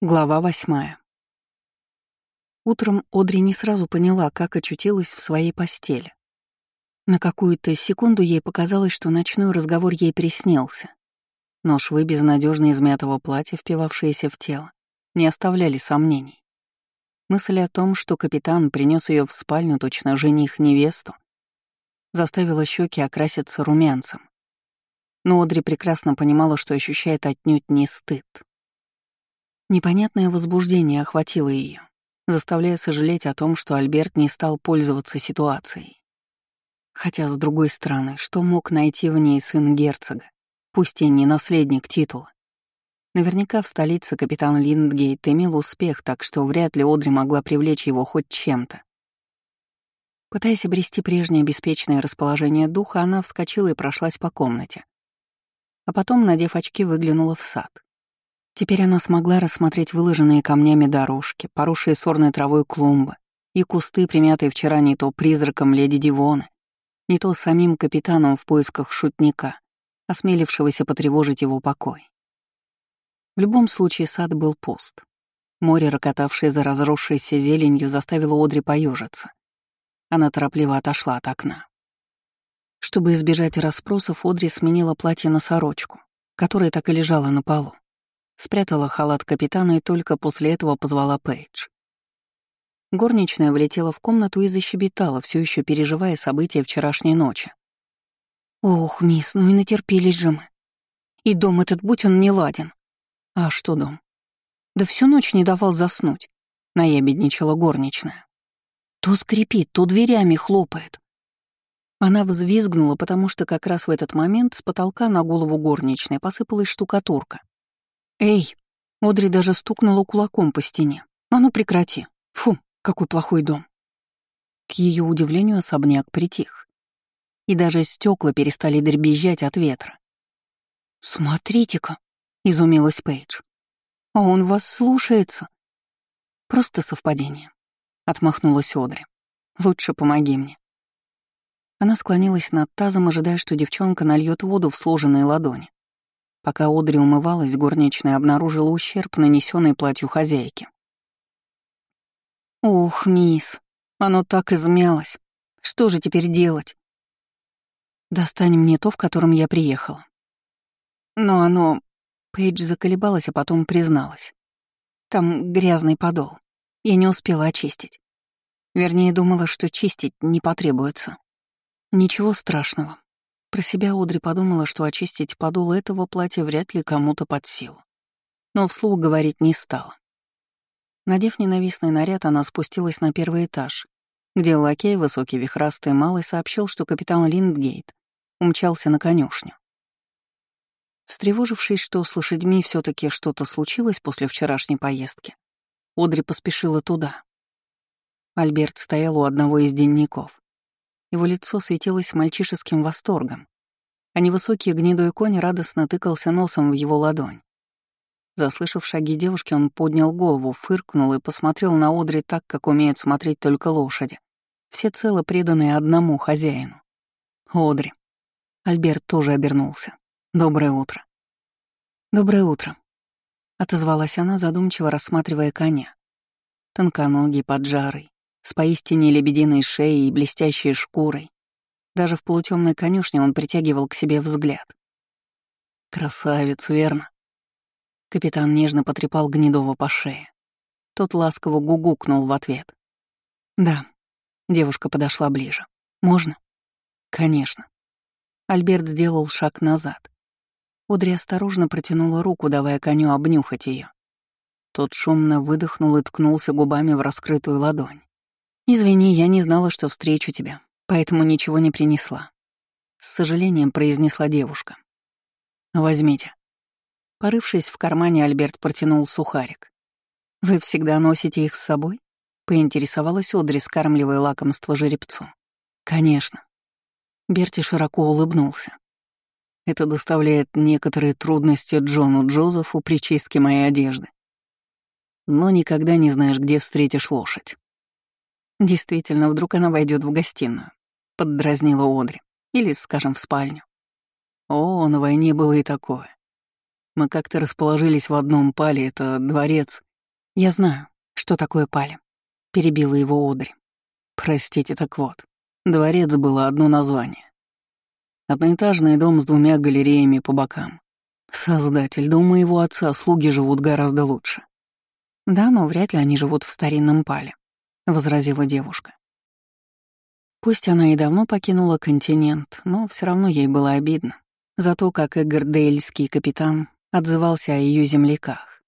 Глава восьмая. Утром Одри не сразу поняла, как очутилась в своей постели. На какую-то секунду ей показалось, что ночной разговор ей приснился. Но швы безнадежно измятого платья, впивавшиеся в тело, не оставляли сомнений. Мысль о том, что капитан принес ее в спальню точно жених невесту, заставила щеки окраситься румянцем. Но Одри прекрасно понимала, что ощущает отнюдь не стыд. Непонятное возбуждение охватило ее, заставляя сожалеть о том, что Альберт не стал пользоваться ситуацией. Хотя, с другой стороны, что мог найти в ней сын герцога, пусть и не наследник титула? Наверняка в столице капитан Линдгейт имел успех, так что вряд ли Одри могла привлечь его хоть чем-то. Пытаясь обрести прежнее беспечное расположение духа, она вскочила и прошлась по комнате. А потом, надев очки, выглянула в сад. Теперь она смогла рассмотреть выложенные камнями дорожки, поросшие сорной травой клумбы и кусты, примятые вчера не то призраком леди Дивоны, не то самим капитаном в поисках шутника, осмелившегося потревожить его покой. В любом случае сад был пуст. Море, рокотавшее за разросшейся зеленью, заставило Одри поежиться. Она торопливо отошла от окна. Чтобы избежать расспросов, Одри сменила платье на сорочку, которая так и лежала на полу. Спрятала халат капитана и только после этого позвала Пейдж. Горничная влетела в комнату и защебетала, все еще переживая события вчерашней ночи. «Ох, мисс, ну и натерпелись же мы. И дом этот, будь он не ладен». «А что дом?» «Да всю ночь не давал заснуть», — наябедничала горничная. «То скрипит, то дверями хлопает». Она взвизгнула, потому что как раз в этот момент с потолка на голову горничной посыпалась штукатурка. «Эй!» Одри даже стукнула кулаком по стене. «А ну прекрати! Фу, какой плохой дом!» К ее удивлению особняк притих. И даже стекла перестали дребезжать от ветра. «Смотрите-ка!» — изумилась Пейдж. «А он вас слушается!» «Просто совпадение», — отмахнулась Одри. «Лучше помоги мне». Она склонилась над тазом, ожидая, что девчонка нальет воду в сложенные ладони. Пока Одри умывалась, горничная обнаружила ущерб, нанесенный платью хозяйки. «Ух, мисс, оно так измялось. Что же теперь делать?» «Достань мне то, в котором я приехала». Но оно... Пейдж заколебалась, а потом призналась. Там грязный подол. Я не успела очистить. Вернее, думала, что чистить не потребуется. Ничего страшного. Про себя Одри подумала, что очистить подол этого платья вряд ли кому-то под силу. Но вслух говорить не стала. Надев ненавистный наряд, она спустилась на первый этаж, где лакей, высокий вихрастый малый, сообщил, что капитан Линдгейт умчался на конюшню. Встревожившись, что с лошадьми все таки что-то случилось после вчерашней поездки, Одри поспешила туда. Альберт стоял у одного из денников. Его лицо светилось мальчишеским восторгом, а невысокий гнедой конь радостно тыкался носом в его ладонь. Заслышав шаги девушки, он поднял голову, фыркнул и посмотрел на Одри так, как умеют смотреть только лошади, все цело преданные одному хозяину. Одри. Альберт тоже обернулся. «Доброе утро». «Доброе утро», — отозвалась она, задумчиво рассматривая коня. Тонконогий, поджарый, с поистине лебединой шеей и блестящей шкурой. Даже в полутемной конюшне он притягивал к себе взгляд. «Красавец, верно?» Капитан нежно потрепал Гнедова по шее. Тот ласково гугукнул в ответ. «Да». Девушка подошла ближе. «Можно?» «Конечно». Альберт сделал шаг назад. Одри осторожно протянула руку, давая коню обнюхать ее. Тот шумно выдохнул и ткнулся губами в раскрытую ладонь. «Извини, я не знала, что встречу тебя, поэтому ничего не принесла», — с сожалением произнесла девушка. «Возьмите». Порывшись в кармане, Альберт протянул сухарик. «Вы всегда носите их с собой?» — поинтересовалась Одри, скармливая лакомство жеребцу. «Конечно». Берти широко улыбнулся. Это доставляет некоторые трудности Джону Джозефу при чистке моей одежды. Но никогда не знаешь, где встретишь лошадь. Действительно, вдруг она войдет в гостиную, поддразнила Одри. Или, скажем, в спальню. О, на войне было и такое. Мы как-то расположились в одном пале, это дворец, «Я знаю, что такое пали», — перебила его Одри. «Простите, так вот, дворец было одно название. Одноэтажный дом с двумя галереями по бокам. Создатель, дом моего отца, слуги живут гораздо лучше». «Да, но вряд ли они живут в старинном пале», — возразила девушка. Пусть она и давно покинула континент, но все равно ей было обидно за то, как Эггардейльский капитан отзывался о ее земляках.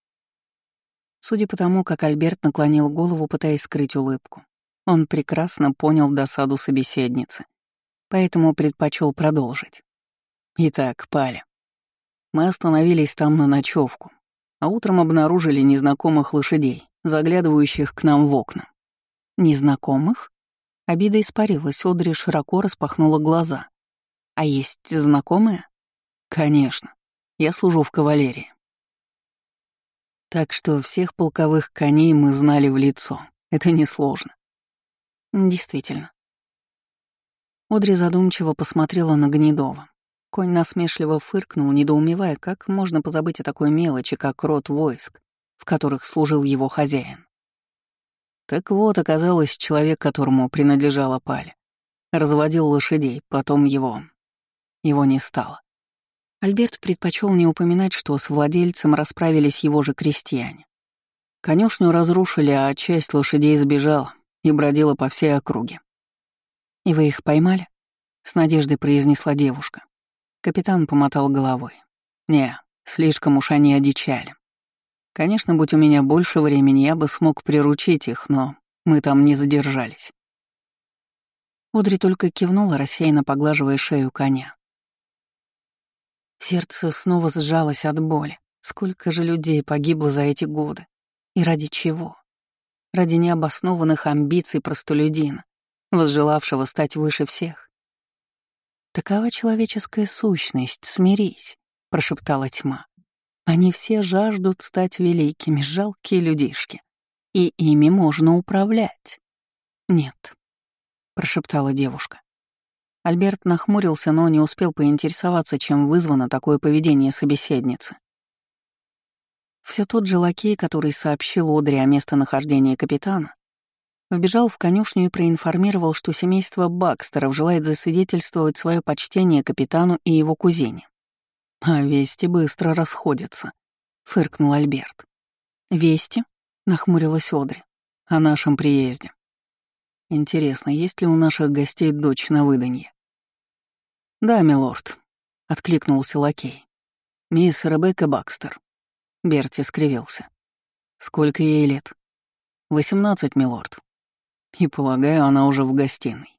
Судя по тому, как Альберт наклонил голову, пытаясь скрыть улыбку, он прекрасно понял досаду собеседницы, поэтому предпочел продолжить. Итак, Паля. Мы остановились там на ночевку, а утром обнаружили незнакомых лошадей, заглядывающих к нам в окна. Незнакомых? Обида испарилась, Одри широко распахнула глаза. А есть знакомые? Конечно. Я служу в кавалерии. Так что всех полковых коней мы знали в лицо. Это несложно. Действительно. Одри задумчиво посмотрела на Гнедова. Конь насмешливо фыркнул, недоумевая, как можно позабыть о такой мелочи, как род войск, в которых служил его хозяин. Так вот, оказалось, человек, которому принадлежала паль, разводил лошадей, потом его... Его не стало. Альберт предпочел не упоминать, что с владельцем расправились его же крестьяне. Конюшню разрушили, а часть лошадей сбежала и бродила по всей округе. «И вы их поймали?» — с надеждой произнесла девушка. Капитан помотал головой. «Не, слишком уж они одичали. Конечно, будь у меня больше времени, я бы смог приручить их, но мы там не задержались». Одри только кивнула, рассеянно поглаживая шею коня. Сердце снова сжалось от боли. Сколько же людей погибло за эти годы? И ради чего? Ради необоснованных амбиций простолюдина, возжелавшего стать выше всех. «Такова человеческая сущность, смирись», — прошептала тьма. «Они все жаждут стать великими, жалкие людишки, и ими можно управлять». «Нет», — прошептала девушка. Альберт нахмурился, но не успел поинтересоваться, чем вызвано такое поведение собеседницы. Все тот же лакей, который сообщил Одри о местонахождении капитана, вбежал в конюшню и проинформировал, что семейство Бакстеров желает засвидетельствовать свое почтение капитану и его кузине. «А вести быстро расходятся», — фыркнул Альберт. «Вести?» — нахмурилась Одри. «О нашем приезде. Интересно, есть ли у наших гостей дочь на выданье? Да, милорд, откликнулся лакей. Мисс Ребекка Бакстер. Берти скривился. Сколько ей лет? Восемнадцать, милорд. И, полагаю, она уже в гостиной.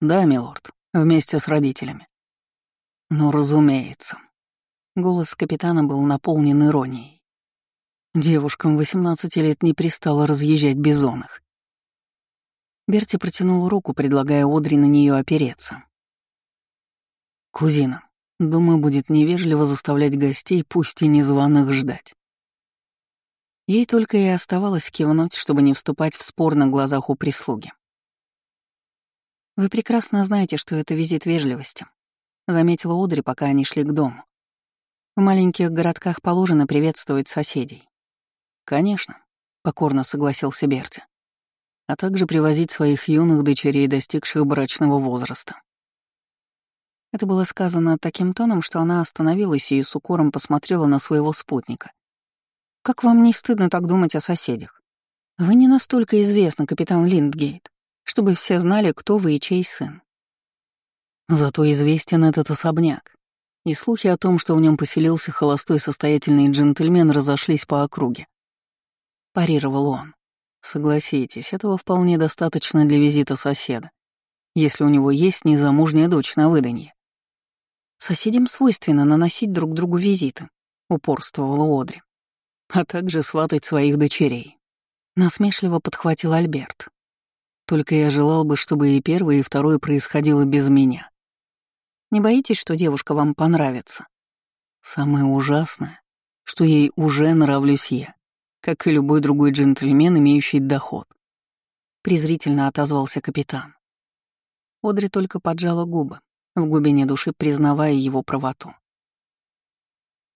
Да, милорд, вместе с родителями. Ну, разумеется. Голос капитана был наполнен иронией. Девушкам 18 лет не пристало разъезжать бизонах. Берти протянул руку, предлагая Одри на нее опереться. «Кузина, думаю, будет невежливо заставлять гостей, пусть и незваных, ждать». Ей только и оставалось кивнуть, чтобы не вступать в спор на глазах у прислуги. «Вы прекрасно знаете, что это визит вежливости», — заметила Одри, пока они шли к дому. «В маленьких городках положено приветствовать соседей». «Конечно», — покорно согласился Берти а также привозить своих юных дочерей, достигших брачного возраста. Это было сказано таким тоном, что она остановилась и с укором посмотрела на своего спутника. «Как вам не стыдно так думать о соседях? Вы не настолько известны, капитан Линдгейт, чтобы все знали, кто вы и чей сын. Зато известен этот особняк, и слухи о том, что в нем поселился холостой состоятельный джентльмен, разошлись по округе. Парировал он. Согласитесь, этого вполне достаточно для визита соседа, если у него есть незамужняя дочь на выданье. Соседям свойственно наносить друг другу визиты, упорствовала Одри, а также сватать своих дочерей. Насмешливо подхватил Альберт. Только я желал бы, чтобы и первое, и второе происходило без меня. Не боитесь, что девушка вам понравится? Самое ужасное, что ей уже нравлюсь я как и любой другой джентльмен, имеющий доход. Презрительно отозвался капитан. Одри только поджала губы, в глубине души признавая его правоту.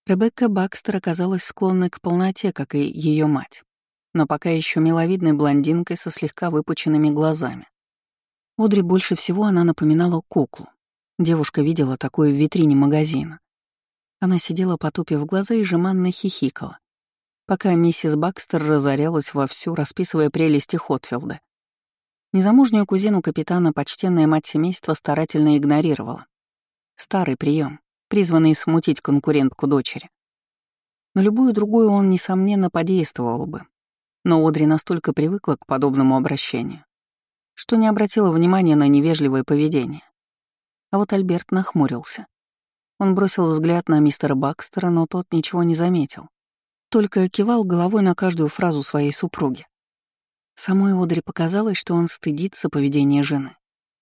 Ребекка Бакстер оказалась склонна к полноте, как и ее мать. но пока еще миловидной блондинкой со слегка выпученными глазами. Одри больше всего она напоминала куклу. Девушка видела такое в витрине магазина. Она сидела, потупив глаза и жеманно хихикала, пока миссис Бакстер разорялась вовсю, расписывая прелести Хотфилда. Незамужнюю кузину капитана почтенная мать семейства старательно игнорировала. Старый прием, призванный смутить конкурентку дочери. На любую другую он, несомненно, подействовал бы. Но Одри настолько привыкла к подобному обращению, что не обратила внимания на невежливое поведение. А вот Альберт нахмурился. Он бросил взгляд на мистера Бакстера, но тот ничего не заметил. Только кивал головой на каждую фразу своей супруги. Самой Одри показалось, что он стыдится поведения жены,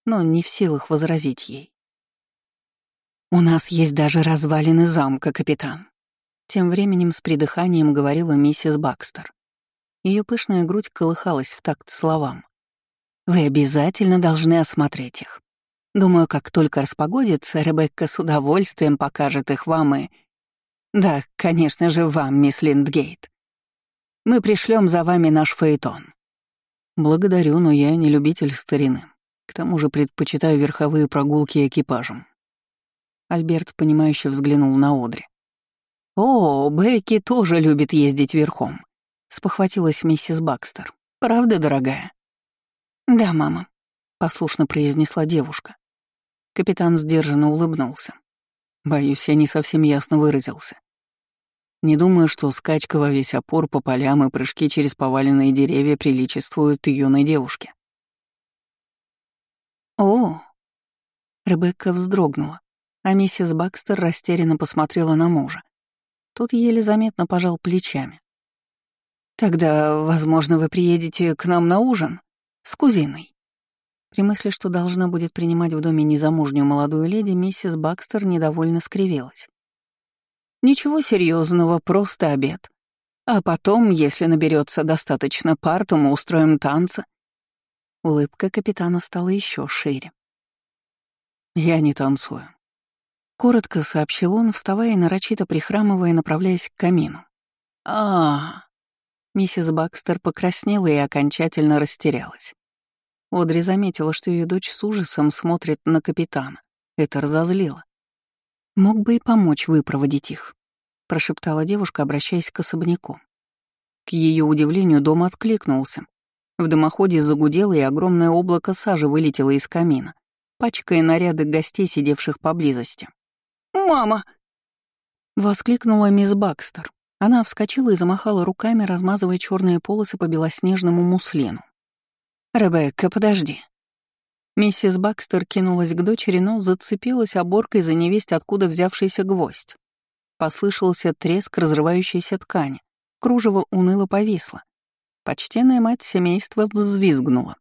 но не в силах возразить ей. «У нас есть даже развалины замка, капитан», тем временем с придыханием говорила миссис Бакстер. Ее пышная грудь колыхалась в такт словам. «Вы обязательно должны осмотреть их. Думаю, как только распогодится, Ребекка с удовольствием покажет их вам и... Да, конечно же, вам, мисс Линдгейт. Мы пришлем за вами наш фаэтон». «Благодарю, но я не любитель старины. К тому же предпочитаю верховые прогулки экипажем». Альберт, понимающе взглянул на Одри. «О, Бекки тоже любит ездить верхом», — спохватилась миссис Бакстер. «Правда, дорогая?» «Да, мама», — послушно произнесла девушка. Капитан сдержанно улыбнулся. Боюсь, я не совсем ясно выразился. Не думаю, что скачка во весь опор по полям и прыжки через поваленные деревья приличествуют юной девушке. «О!» Ребекка вздрогнула, а миссис Бакстер растерянно посмотрела на мужа. Тот еле заметно пожал плечами. «Тогда, возможно, вы приедете к нам на ужин? С кузиной?» При мысли, что должна будет принимать в доме незамужнюю молодую леди, миссис Бакстер недовольно скривилась. «Ничего серьезного, просто обед. А потом, если наберется достаточно пар, то мы устроим танцы». Улыбка капитана стала еще шире. «Я не танцую», Коротко сообщил он, вставая и нарочито прихрамывая, направляясь к камину. а, -а. Миссис Бакстер покраснела и окончательно растерялась. Одри заметила, что ее дочь с ужасом смотрит на капитана. Это разозлило. «Мог бы и помочь выпроводить их», — прошептала девушка, обращаясь к особняку. К ее удивлению дом откликнулся. В дымоходе загудело, и огромное облако сажи вылетело из камина, пачкая наряды гостей, сидевших поблизости. «Мама!» — воскликнула мисс Бакстер. Она вскочила и замахала руками, размазывая черные полосы по белоснежному муслину. «Ребекка, подожди». Миссис Бакстер кинулась к дочери, но зацепилась оборкой за невесть, откуда взявшийся гвоздь. Послышался треск разрывающейся ткани. Кружево уныло повисло. Почтенная мать семейства взвизгнула.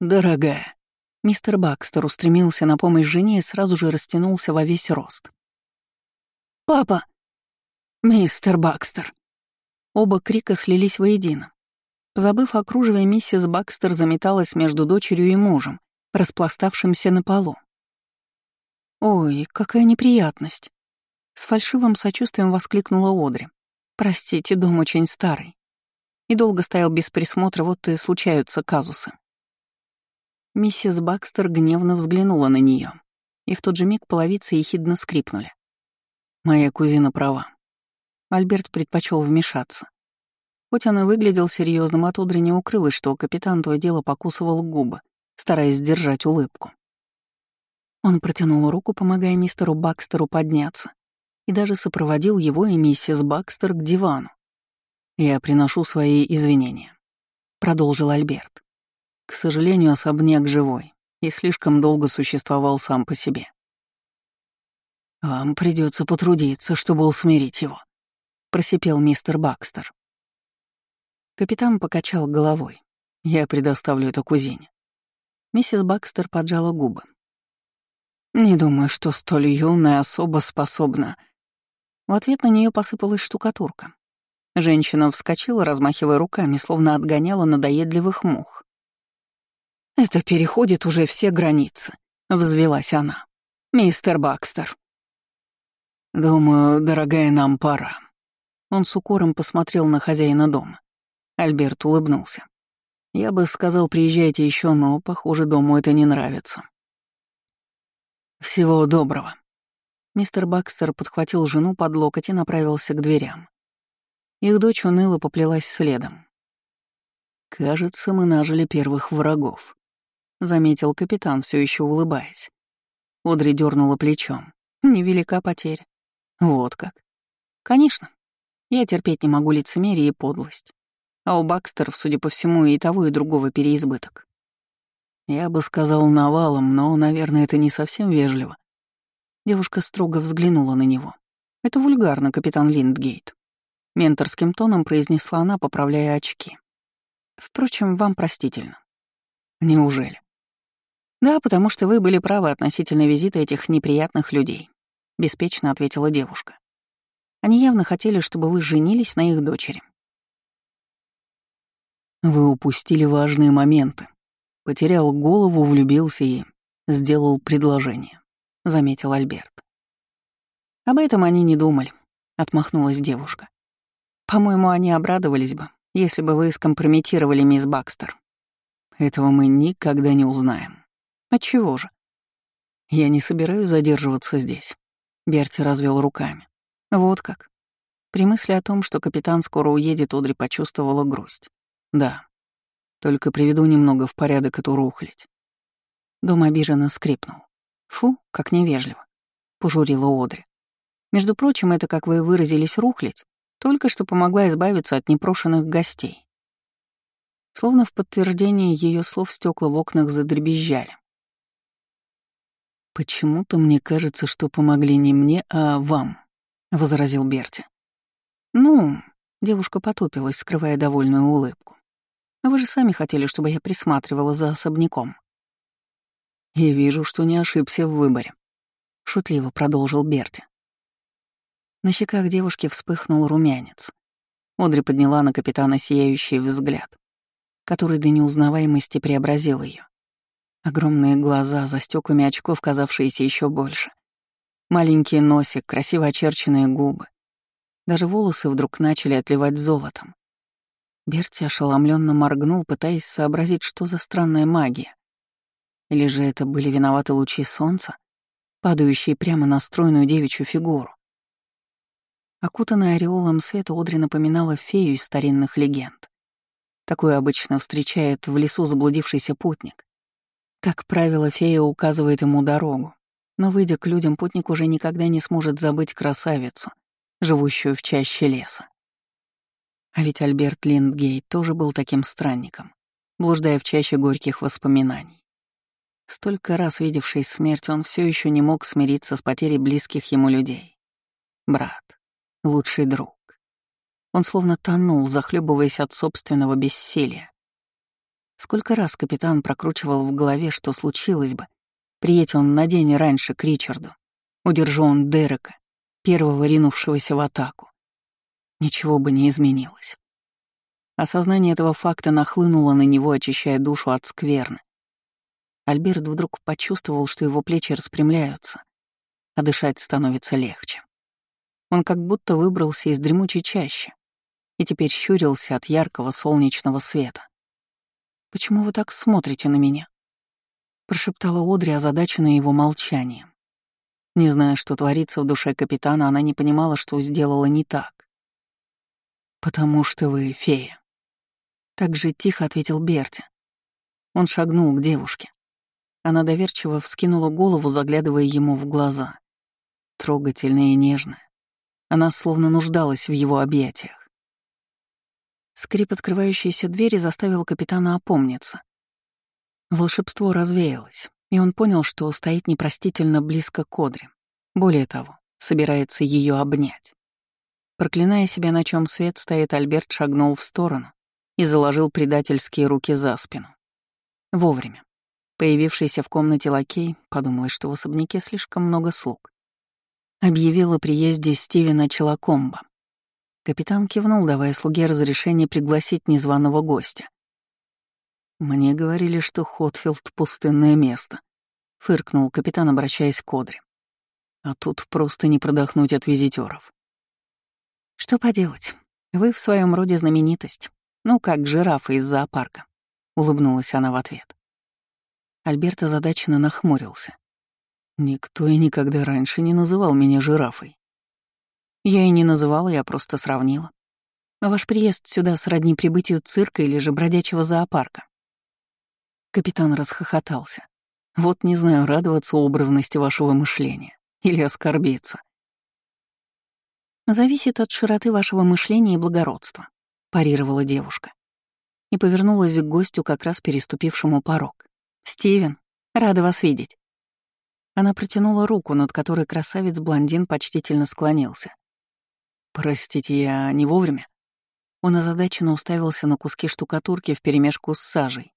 «Дорогая». Мистер Бакстер устремился на помощь жене и сразу же растянулся во весь рост. «Папа!» «Мистер Бакстер!» Оба крика слились воедино. Забыв о кружеве, миссис Бакстер заметалась между дочерью и мужем, распластавшимся на полу. «Ой, какая неприятность!» С фальшивым сочувствием воскликнула Одри. «Простите, дом очень старый. И долго стоял без присмотра, вот и случаются казусы». Миссис Бакстер гневно взглянула на нее, и в тот же миг половицы ехидно скрипнули. Моя кузина права. Альберт предпочел вмешаться. Хоть он и выглядел серьезным, от Одри не укрылось, что капитан то и дело покусывал губы, стараясь сдержать улыбку. Он протянул руку, помогая мистеру Бакстеру подняться, и даже сопроводил его и миссис Бакстер к дивану. «Я приношу свои извинения», — продолжил Альберт. «К сожалению, особняк живой и слишком долго существовал сам по себе. «Вам придется потрудиться, чтобы усмирить его», — просипел мистер Бакстер. Капитан покачал головой. «Я предоставлю это кузине». Миссис Бакстер поджала губы. «Не думаю, что столь юная особа способна...» В ответ на нее посыпалась штукатурка. Женщина вскочила, размахивая руками, словно отгоняла надоедливых мух. «Это переходит уже все границы», — взвелась она. «Мистер Бакстер, «Думаю, дорогая, нам пора». Он с укором посмотрел на хозяина дома. Альберт улыбнулся. Я бы сказал, приезжайте еще, но, похоже, дому это не нравится. Всего доброго. Мистер Бакстер подхватил жену под локоть и направился к дверям. Их дочь уныло поплелась следом. «Кажется, мы нажили первых врагов», — заметил капитан, все еще улыбаясь. Одри дернула плечом. «Невелика потеря». «Вот как». «Конечно. Я терпеть не могу лицемерие и подлость. А у Бакстеров, судя по всему, и того, и другого переизбыток. Я бы сказал навалом, но, наверное, это не совсем вежливо. Девушка строго взглянула на него. Это вульгарно, капитан Линдгейт. Менторским тоном произнесла она, поправляя очки. Впрочем, вам простительно. Неужели? Да, потому что вы были правы относительно визита этих неприятных людей, беспечно ответила девушка. Они явно хотели, чтобы вы женились на их дочери. Вы упустили важные моменты. Потерял голову, влюбился и сделал предложение, заметил Альберт. Об этом они не думали, отмахнулась девушка. По-моему, они обрадовались бы, если бы вы скомпрометировали мисс Бакстер. Этого мы никогда не узнаем. Отчего же? Я не собираюсь задерживаться здесь. Берти развел руками. Вот как. При мысли о том, что капитан скоро уедет, Одри почувствовала грусть. Да. Только приведу немного в порядок эту рухлядь. Дом обиженно скрипнул. Фу, как невежливо. Пожурила Одри. Между прочим, это, как вы выразились, рухлядь, только что помогла избавиться от непрошенных гостей. Словно в подтверждение ее слов стекла в окнах задребезжали. «Почему-то мне кажется, что помогли не мне, а вам», — возразил Берти. «Ну», — девушка потупилась, скрывая довольную улыбку. Вы же сами хотели, чтобы я присматривала за особняком. И вижу, что не ошибся в выборе. Шутливо продолжил Берти. На щеках девушки вспыхнул румянец. Одри подняла на капитана сияющий взгляд, который до неузнаваемости преобразил ее. Огромные глаза, за стеклами очков казавшиеся еще больше. Маленький носик, красиво очерченные губы. Даже волосы вдруг начали отливать золотом. Берти ошеломленно моргнул, пытаясь сообразить, что за странная магия. Или же это были виноваты лучи солнца, падающие прямо на стройную девичью фигуру. Окутанная ореолом света Одри напоминала фею из старинных легенд. Такое обычно встречает в лесу заблудившийся путник. Как правило, фея указывает ему дорогу, но, выйдя к людям, путник уже никогда не сможет забыть красавицу, живущую в чаще леса. А ведь Альберт Линдгейт тоже был таким странником, блуждая в чаще горьких воспоминаний. Столько раз видевший смерть, он все еще не мог смириться с потерей близких ему людей. Брат, лучший друг. Он словно тонул, захлебываясь от собственного бессилия. Сколько раз капитан прокручивал в голове, что случилось бы, приедь он на день раньше к Ричарду, удержу он Дерека, первого ринувшегося в атаку ничего бы не изменилось. Осознание этого факта нахлынуло на него, очищая душу от скверны. Альберт вдруг почувствовал, что его плечи распрямляются, а дышать становится легче. Он как будто выбрался из дремучей чащи и теперь щурился от яркого солнечного света. «Почему вы так смотрите на меня?» — прошептала Одри, озадаченная его молчанием. Не зная, что творится в душе капитана, она не понимала, что сделала не так. «Потому что вы фея». Так же тихо ответил Берти. Он шагнул к девушке. Она доверчиво вскинула голову, заглядывая ему в глаза. Трогательная и нежная. Она словно нуждалась в его объятиях. Скрип открывающейся двери заставил капитана опомниться. Волшебство развеялось, и он понял, что стоит непростительно близко к Одре. Более того, собирается ее обнять. Проклиная себя, на чем свет стоит, Альберт шагнул в сторону и заложил предательские руки за спину. Вовремя. Появившийся в комнате лакей подумал, что в особняке слишком много слуг. Объявил о приезде Стивена Челакомба. Капитан кивнул, давая слуге разрешение пригласить незваного гостя. «Мне говорили, что Хотфилд — пустынное место», — фыркнул капитан, обращаясь к Одре. «А тут просто не продохнуть от визитеров. Что поделать? Вы в своем роде знаменитость. Ну, как жирафа из зоопарка», — улыбнулась она в ответ. Альберт озадаченно нахмурился. Никто и никогда раньше не называл меня жирафой. Я и не называла, я просто сравнила. Ваш приезд сюда сродни прибытию цирка или же бродячего зоопарка. Капитан расхохотался. Вот не знаю, радоваться образности вашего мышления или оскорбиться. Зависит от широты вашего мышления и благородства, парировала девушка. И повернулась к гостю, как раз переступившему порог. «Стивен, рада вас видеть». Она протянула руку, над которой красавец-блондин почтительно склонился. «Простите, я не вовремя?» Он озадаченно уставился на куски штукатурки вперемешку с сажей,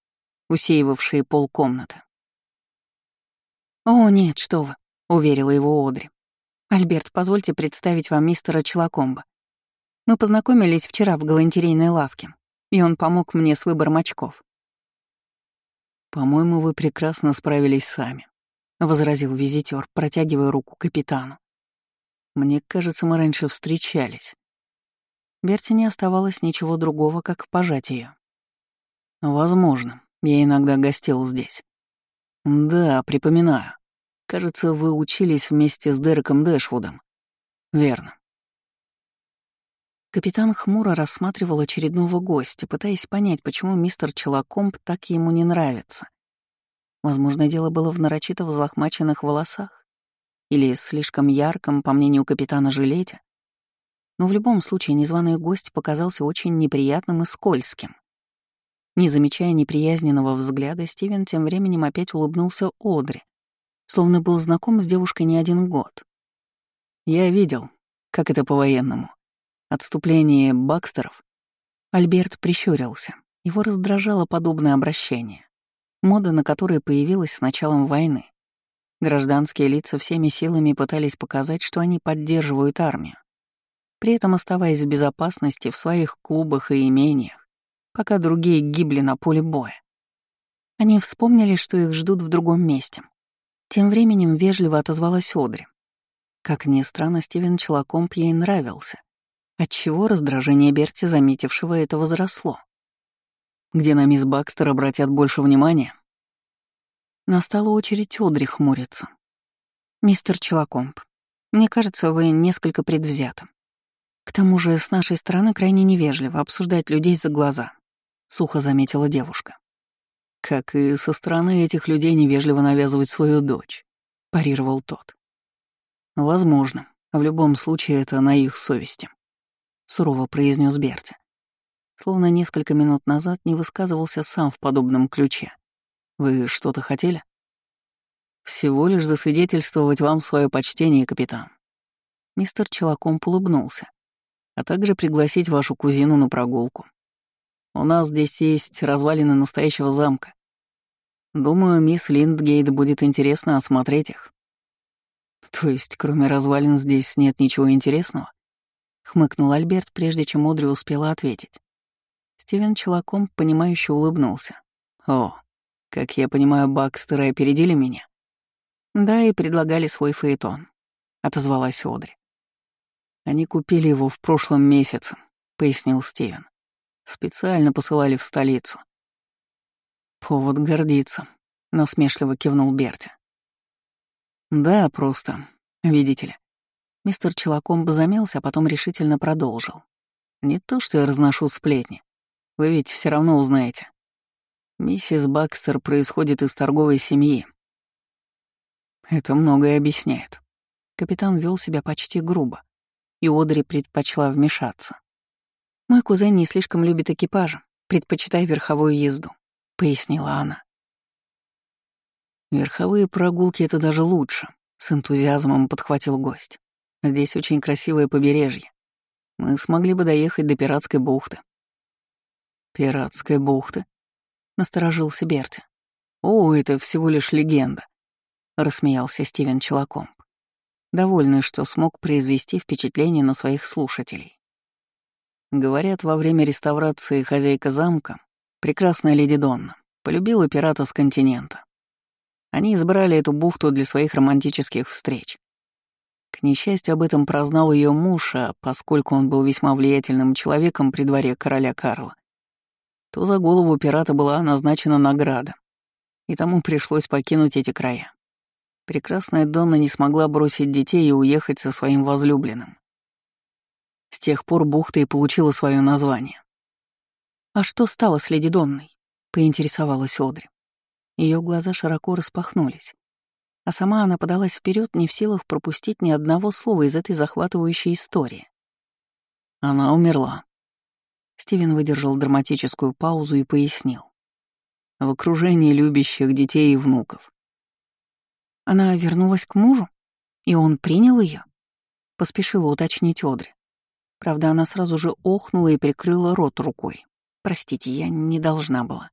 усеивавшие пол комнаты. «О, нет, что вы», — уверила его Одри. «Альберт, позвольте представить вам мистера Челакомба. Мы познакомились вчера в галантерейной лавке, и он помог мне с выбором очков». «По-моему, вы прекрасно справились сами», — возразил визитер, протягивая руку капитану. Мне кажется, мы раньше встречались. Берти не оставалось ничего другого, как пожать ее. Возможно, я иногда гостил здесь. Да, припоминаю. Кажется, вы учились вместе с Дереком Дэшвудом. Верно. Капитан хмуро рассматривал очередного гостя, пытаясь понять, почему мистер Челакомб так ему не нравится. Возможно, дело было в нарочито взлохмаченных волосах или слишком ярком, по мнению капитана, жилете. Но в любом случае незваный гость показался очень неприятным и скользким. Не замечая неприязненного взгляда, Стивен тем временем опять улыбнулся Одри, словно был знаком с девушкой не один год. «Я видел, как это по-военному. Отступление Бакстеров». Альберт прищурился. Его раздражало подобное обращение, мода на которое появилась с началом войны. Гражданские лица всеми силами пытались показать, что они поддерживают армию, при этом оставаясь в безопасности в своих клубах и имениях, пока другие гибли на поле боя. Они вспомнили, что их ждут в другом месте. Тем временем вежливо отозвалась Одри. Как ни странно, Стивен Челакомп ей нравился, отчего раздражение Берти, заметившего это, возросло. «Где на мисс Бакстер обратят больше внимания?» Настала очередь Одри хмуриться. «Мистер Челакомб, мне кажется, вы несколько предвзяты. К тому же с нашей стороны крайне невежливо обсуждать людей за глаза», — сухо заметила девушка. «Как и со стороны этих людей невежливо навязывать свою дочь», — парировал тот. «Возможно. В любом случае это на их совести», — сурово произнес Берти. Словно несколько минут назад не высказывался сам в подобном ключе. Вы что-то хотели? Всего лишь засвидетельствовать вам свое почтение, капитан. Мистер Челаком улыбнулся, а также пригласить вашу кузину на прогулку. У нас здесь есть развалины настоящего замка. Думаю, мисс Линдгейт будет интересно осмотреть их. То есть, кроме развалин, здесь нет ничего интересного? Хмыкнул Альберт, прежде чем Одри успела ответить. Стивен Челаком, понимающе улыбнулся. О, как я понимаю, Бакстеры опередили меня. Да, и предлагали свой фаэтон, отозвалась Одри. Они купили его в прошлом месяце, пояснил Стивен. Специально посылали в столицу. Повод гордиться, насмешливо кивнул Берти. Да, просто, видите ли. Мистер Челакомб замялся, а потом решительно продолжил. Не то, что я разношу сплетни. Вы ведь все равно узнаете. Миссис Бакстер происходит из торговой семьи. Это многое объясняет. Капитан вел себя почти грубо, и Одри предпочла вмешаться. «Мой кузен не слишком любит экипажа, предпочитая верховую езду», — пояснила она. «Верховые прогулки — это даже лучше», — с энтузиазмом подхватил гость. «Здесь очень красивое побережье. Мы смогли бы доехать до Пиратской бухты». «Пиратской бухты?» насторожился Берти. «О, это всего лишь легенда», — рассмеялся Стивен Челакомб, довольный, что смог произвести впечатление на своих слушателей. Говорят, во время реставрации хозяйка замка, прекрасная леди Донна, полюбила пирата с континента. Они избрали эту бухту для своих романтических встреч. К несчастью, об этом прознал ее муж, а поскольку он был весьма влиятельным человеком при дворе короля Карла, то за голову пирата была назначена награда, и тому пришлось покинуть эти края. Прекрасная Донна не смогла бросить детей и уехать со своим возлюбленным. С тех пор бухта и получила свое название. «А что стало с леди Донной?» — поинтересовалась Одри. Ее глаза широко распахнулись, а сама она подалась вперед, не в силах пропустить ни одного слова из этой захватывающей истории. Она умерла. Стивен выдержал драматическую паузу и пояснил. В окружении любящих детей и внуков. Она вернулась к мужу, и он принял ее. Поспешила уточнить Одри. Правда, она сразу же охнула и прикрыла рот рукой. Простите, я не должна была.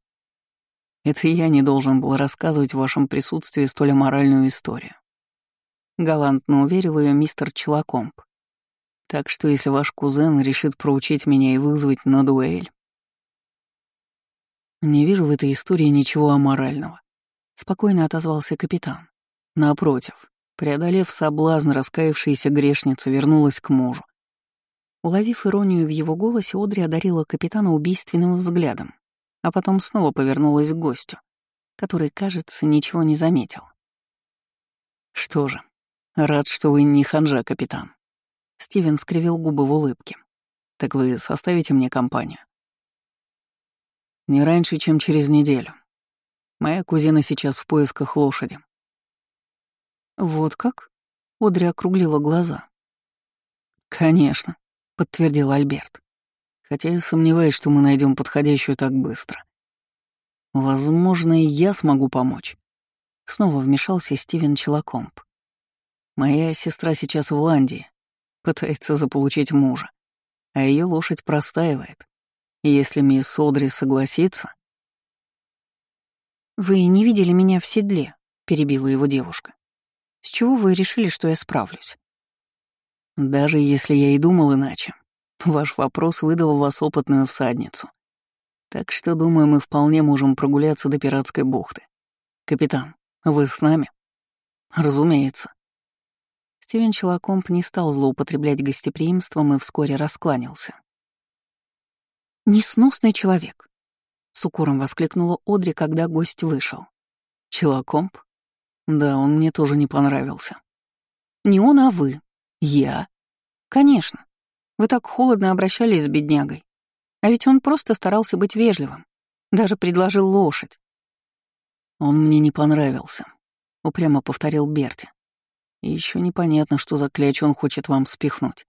Это я не должен был рассказывать в вашем присутствии столь аморальную историю. Галантно уверил ее мистер Челакомп. Так что если ваш кузен решит проучить меня и вызвать на дуэль... Не вижу в этой истории ничего аморального. Спокойно отозвался капитан. Напротив, преодолев соблазн, раскаявшаяся грешница вернулась к мужу. Уловив иронию в его голосе, Одри одарила капитана убийственным взглядом а потом снова повернулась к гостю, который, кажется, ничего не заметил. «Что же, рад, что вы не ханжа, капитан». Стивен скривил губы в улыбке. «Так вы составите мне компанию?» «Не раньше, чем через неделю. Моя кузина сейчас в поисках лошади». «Вот как?» — Одри округлила глаза. «Конечно», — подтвердил Альберт хотя я сомневаюсь, что мы найдем подходящую так быстро. Возможно, и я смогу помочь. Снова вмешался Стивен Челакомп. Моя сестра сейчас в Ландии, пытается заполучить мужа, а ее лошадь простаивает. И если мисс Одри согласится... «Вы не видели меня в седле», — перебила его девушка. «С чего вы решили, что я справлюсь?» «Даже если я и думал иначе, Ваш вопрос выдал вас опытную всадницу. Так что, думаю, мы вполне можем прогуляться до пиратской бухты. Капитан, вы с нами? Разумеется. Стивен Челакомп не стал злоупотреблять гостеприимством и вскоре раскланялся. «Несносный человек!» — с укором воскликнула Одри, когда гость вышел. «Челакомп? Да, он мне тоже не понравился». «Не он, а вы». «Я?» «Конечно. Вы так холодно обращались с беднягой. А ведь он просто старался быть вежливым. Даже предложил лошадь. Он мне не понравился, упрямо повторил Берти. И еще непонятно, что за кляч он хочет вам спихнуть.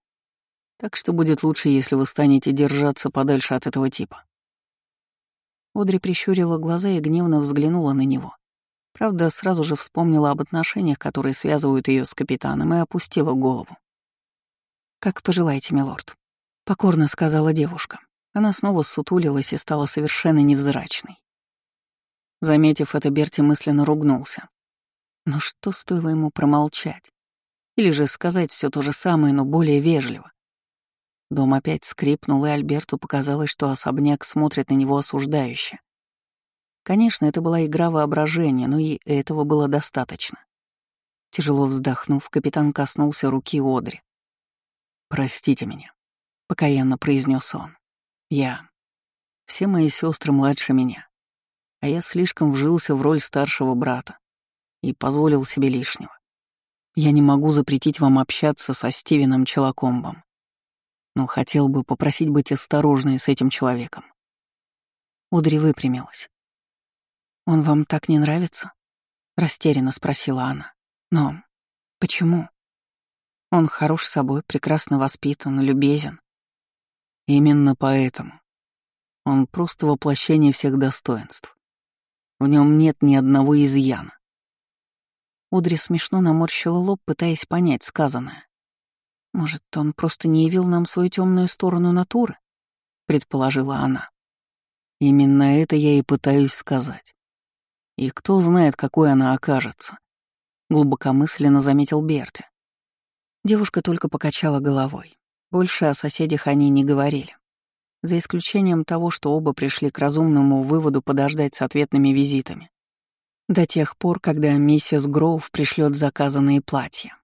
Так что будет лучше, если вы станете держаться подальше от этого типа. Одри прищурила глаза и гневно взглянула на него. Правда, сразу же вспомнила об отношениях, которые связывают ее с капитаном, и опустила голову. «Как пожелаете, милорд», — покорно сказала девушка. Она снова сутулилась и стала совершенно невзрачной. Заметив это, Берти мысленно ругнулся. Но что стоило ему промолчать? Или же сказать все то же самое, но более вежливо? Дом опять скрипнул, и Альберту показалось, что особняк смотрит на него осуждающе. Конечно, это была игра воображения, но и этого было достаточно. Тяжело вздохнув, капитан коснулся руки Одри. «Простите меня», — покаянно произнес он. «Я... Все мои сестры младше меня, а я слишком вжился в роль старшего брата и позволил себе лишнего. Я не могу запретить вам общаться со Стивеном Челакомбом, но хотел бы попросить быть осторожной с этим человеком». Удри выпрямилась. «Он вам так не нравится?» — растерянно спросила она. «Но почему?» Он хорош собой, прекрасно воспитан, любезен. Именно поэтому. Он просто воплощение всех достоинств. В нем нет ни одного изъяна. Удри смешно наморщила лоб, пытаясь понять сказанное. «Может, он просто не явил нам свою темную сторону натуры?» — предположила она. «Именно это я и пытаюсь сказать. И кто знает, какой она окажется», — глубокомысленно заметил Берти. Девушка только покачала головой. Больше о соседях они не говорили. За исключением того, что оба пришли к разумному выводу подождать с ответными визитами. До тех пор, когда миссис Гроув пришлет заказанные платья.